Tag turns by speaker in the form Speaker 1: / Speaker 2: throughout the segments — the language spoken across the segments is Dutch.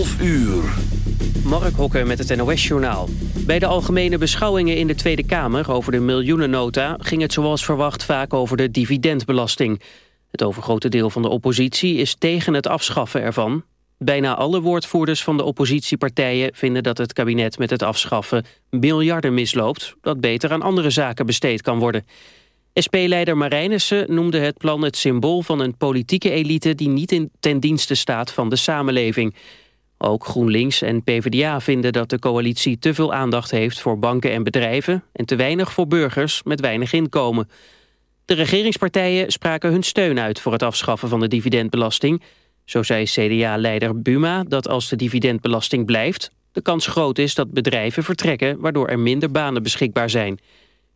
Speaker 1: 12 uur.
Speaker 2: Mark Hokker met het NOS-journaal. Bij de algemene beschouwingen in de Tweede Kamer over de miljoenennota... ging het zoals verwacht vaak over de dividendbelasting. Het overgrote deel van de oppositie is tegen het afschaffen ervan. Bijna alle woordvoerders van de oppositiepartijen vinden dat het kabinet met het afschaffen miljarden misloopt... dat beter aan andere zaken besteed kan worden. SP-leider Marijnissen noemde het plan het symbool van een politieke elite... die niet in, ten dienste staat van de samenleving. Ook GroenLinks en PvdA vinden dat de coalitie te veel aandacht heeft... voor banken en bedrijven en te weinig voor burgers met weinig inkomen. De regeringspartijen spraken hun steun uit voor het afschaffen van de dividendbelasting. Zo zei CDA-leider Buma dat als de dividendbelasting blijft... de kans groot is dat bedrijven vertrekken... waardoor er minder banen beschikbaar zijn...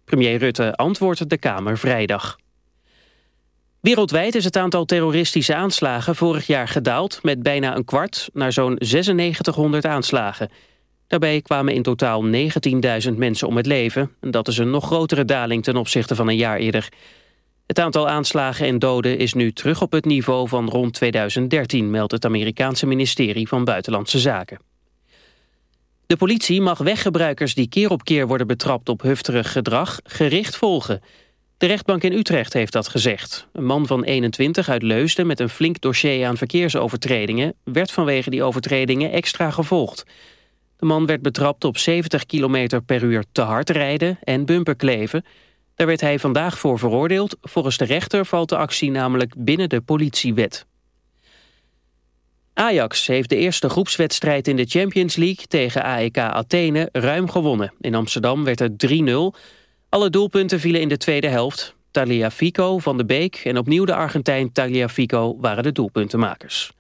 Speaker 2: Premier Rutte antwoordt de Kamer vrijdag. Wereldwijd is het aantal terroristische aanslagen vorig jaar gedaald... met bijna een kwart naar zo'n 9600 aanslagen. Daarbij kwamen in totaal 19.000 mensen om het leven. En dat is een nog grotere daling ten opzichte van een jaar eerder. Het aantal aanslagen en doden is nu terug op het niveau van rond 2013... meldt het Amerikaanse ministerie van Buitenlandse Zaken. De politie mag weggebruikers die keer op keer worden betrapt op hufterig gedrag gericht volgen. De rechtbank in Utrecht heeft dat gezegd. Een man van 21 uit Leusden met een flink dossier aan verkeersovertredingen... werd vanwege die overtredingen extra gevolgd. De man werd betrapt op 70 km per uur te hard rijden en bumperkleven. Daar werd hij vandaag voor veroordeeld. Volgens de rechter valt de actie namelijk binnen de politiewet. Ajax heeft de eerste groepswedstrijd in de Champions League tegen AEK Athene ruim gewonnen. In Amsterdam werd het 3-0. Alle doelpunten vielen in de tweede helft. Fico Van de Beek en opnieuw de Argentijn Fico waren de doelpuntenmakers.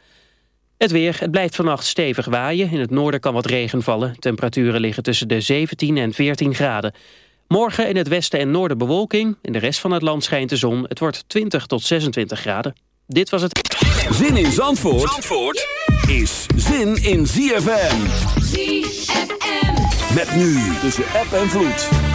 Speaker 2: Het weer, het blijft vannacht stevig waaien. In het noorden kan wat regen vallen. Temperaturen liggen tussen de 17 en 14 graden. Morgen in het westen en noorden bewolking. In de rest van het land schijnt de zon. Het wordt 20 tot 26 graden. Dit was het...
Speaker 1: Zin in Zandvoort, Zandvoort is zin in ZFM.
Speaker 3: ZFM.
Speaker 1: Met nu tussen app en vloed.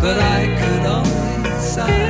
Speaker 4: but I could only sigh.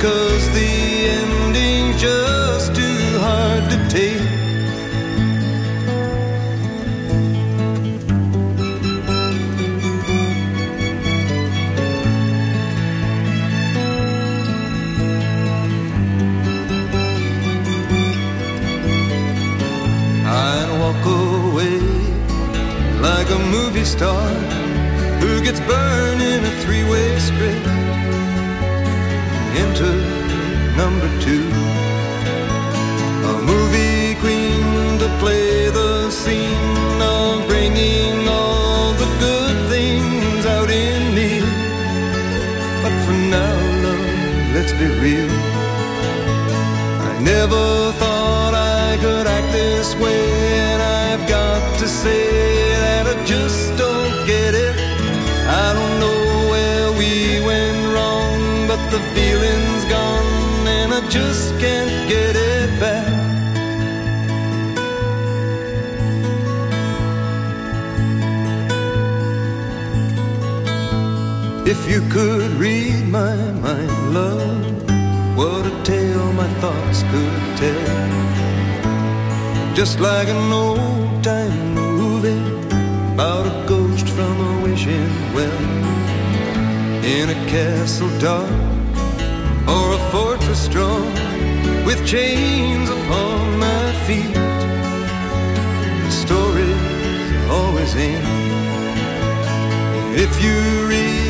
Speaker 4: Cause the ending's just too hard to take I'd walk away like a movie star who gets burned in a three-way script. scene of bringing all the good things out in me. But for now, love, let's be real. I never thought I could act this way, and I've got to say that I just don't get it. I don't know where we went wrong, but the feeling's gone, and I just can't get
Speaker 5: it. If you could read my mind, love, what a tale my thoughts could tell. Just like an old time movie about a ghost from a wishing well. In a castle dark or a fortress strong with chains upon my feet. Stories always end if you read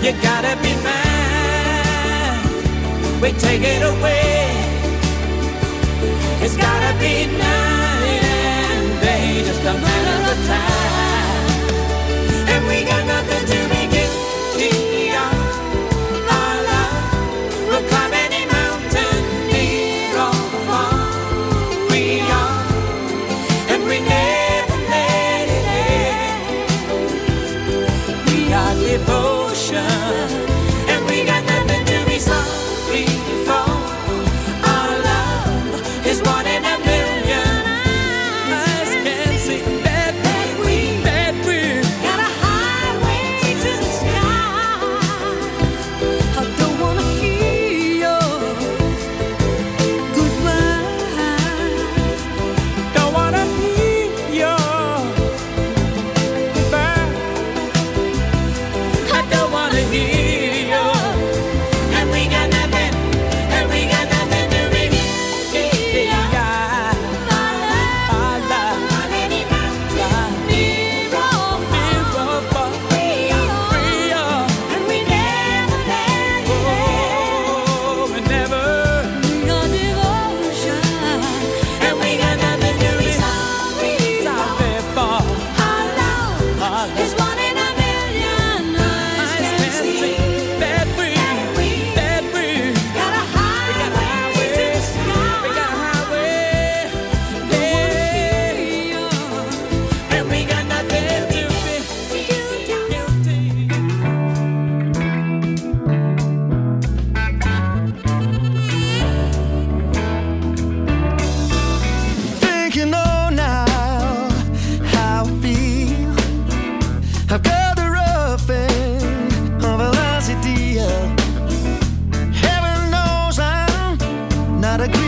Speaker 6: You gotta be mine. We take it away. It's gotta be night and day, just a matter of time. Cut the rough end on velocity. Heaven knows I'm not a